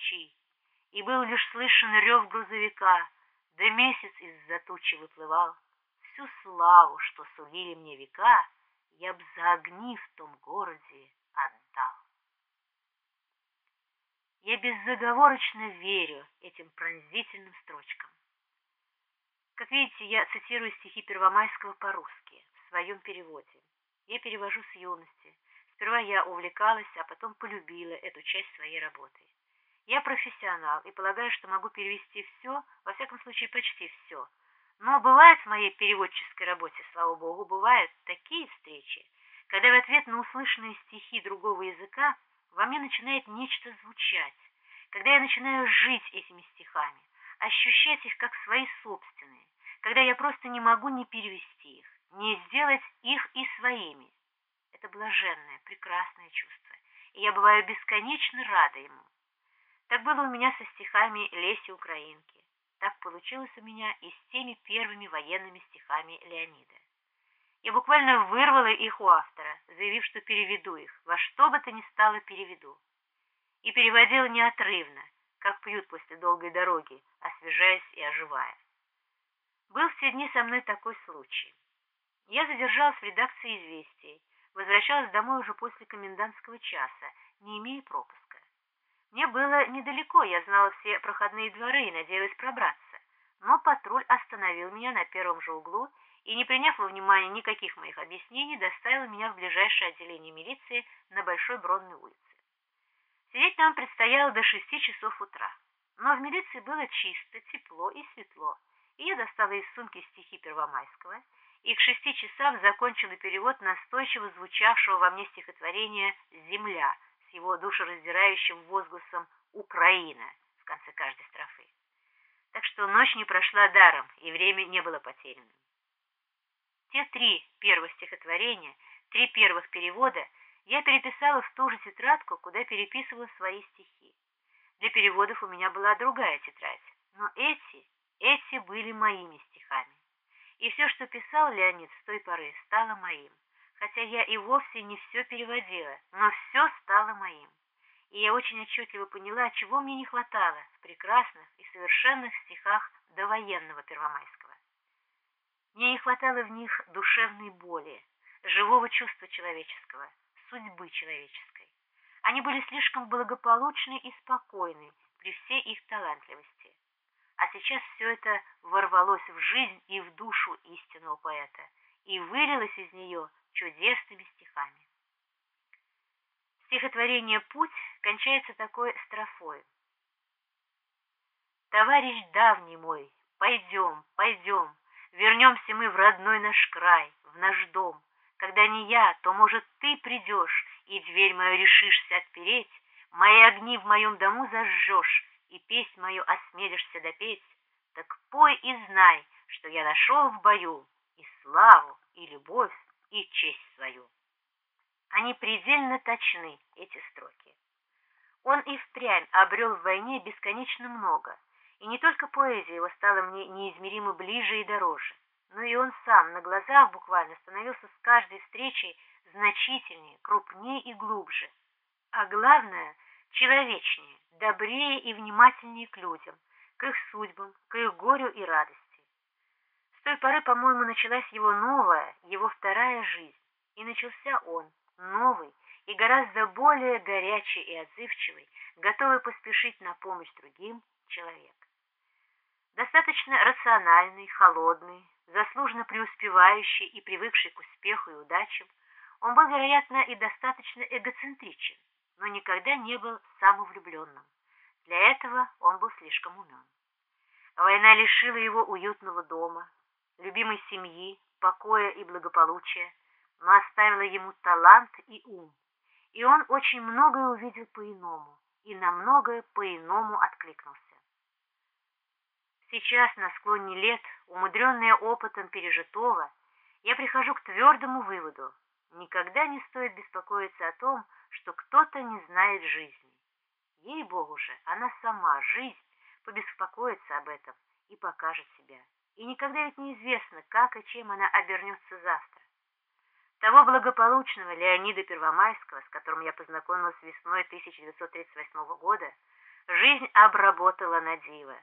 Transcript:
печи, и был лишь слышен рев грузовика, да месяц из-за тучи выплывал. Всю славу, что сулили мне века, я б за огни в том городе отдал. Я беззаговорочно верю этим пронзительным строчкам. Как видите, я цитирую стихи Первомайского по-русски в своем переводе. Я перевожу с юности. Сперва я увлекалась, а потом полюбила эту часть своей работы. Я профессионал и полагаю, что могу перевести все, во всяком случае почти все. Но бывает в моей переводческой работе, слава богу, бывают такие встречи, когда в ответ на услышанные стихи другого языка во мне начинает нечто звучать, когда я начинаю жить этими стихами, ощущать их как свои собственные, когда я просто не могу не перевести их, не сделать их и своими. Это блаженное, прекрасное чувство, и я бываю бесконечно рада ему. Так было у меня со стихами Леси Украинки. Так получилось у меня и с теми первыми военными стихами Леонида. Я буквально вырвала их у автора, заявив, что переведу их, во что бы то ни стало переведу. И переводила неотрывно, как пьют после долгой дороги, освежаясь и оживая. Был все дни со мной такой случай. Я задержалась в редакции «Известий», возвращалась домой уже после комендантского часа, не имея пропуска. Мне было недалеко, я знала все проходные дворы и надеялась пробраться, но патруль остановил меня на первом же углу и, не приняв во внимание никаких моих объяснений, доставил меня в ближайшее отделение милиции на Большой Бронной улице. Сидеть нам предстояло до шести часов утра, но в милиции было чисто, тепло и светло, и я достала из сумки стихи Первомайского и к шести часам закончила перевод настойчиво звучавшего во мне стихотворения «Земля» его душераздирающим возгласом «Украина» в конце каждой строфы. Так что ночь не прошла даром, и время не было потерянным. Те три первых стихотворения, три первых перевода я переписала в ту же тетрадку, куда переписывала свои стихи. Для переводов у меня была другая тетрадь, но эти, эти были моими стихами. И все, что писал Леонид с той поры, стало моим, хотя я и вовсе не все переводила, но все стало моим. И я очень отчетливо поняла, чего мне не хватало в прекрасных и совершенных стихах довоенного Первомайского. Мне не хватало в них душевной боли, живого чувства человеческого, судьбы человеческой. Они были слишком благополучны и спокойны при всей их талантливости. А сейчас все это ворвалось в жизнь и в душу истинного поэта и вылилось из нее чудесными стихами. Стихотворение «Путь» кончается такой строфой. «Товарищ давний мой, пойдем, пойдем, Вернемся мы в родной наш край, в наш дом. Когда не я, то, может, ты придешь, и дверь мою решишься отпереть, мои огни в моем дому зажжешь, и песнь мою осмелишься допеть. Так пой и знай, что я нашел в бою и славу, и любовь, и честь свою. Они предельно точны, эти строки. Он и впрямь обрел в войне бесконечно много — и не только поэзия его стала мне неизмеримо ближе и дороже, но и он сам на глазах буквально становился с каждой встречей значительнее, крупнее и глубже. А главное, человечнее, добрее и внимательнее к людям, к их судьбам, к их горю и радости. С той поры, по-моему, началась его новая, его вторая жизнь, и начался он, новый и гораздо более горячий и отзывчивый, готовый поспешить на помощь другим человек. Достаточно рациональный, холодный, заслуженно преуспевающий и привыкший к успеху и удачам, он был, вероятно, и достаточно эгоцентричен, но никогда не был самовлюбленным. Для этого он был слишком умен. Война лишила его уютного дома, любимой семьи, покоя и благополучия, но оставила ему талант и ум, и он очень многое увидел по-иному и на многое по-иному откликнулся. Сейчас, на склоне лет, умудренная опытом пережитого, я прихожу к твердому выводу. Никогда не стоит беспокоиться о том, что кто-то не знает жизни. Ей-богу же, она сама, жизнь, побеспокоится об этом и покажет себя. И никогда ведь неизвестно, как и чем она обернется завтра. Того благополучного Леонида Первомайского, с которым я познакомилась весной 1938 года, Жизнь обработала на диво.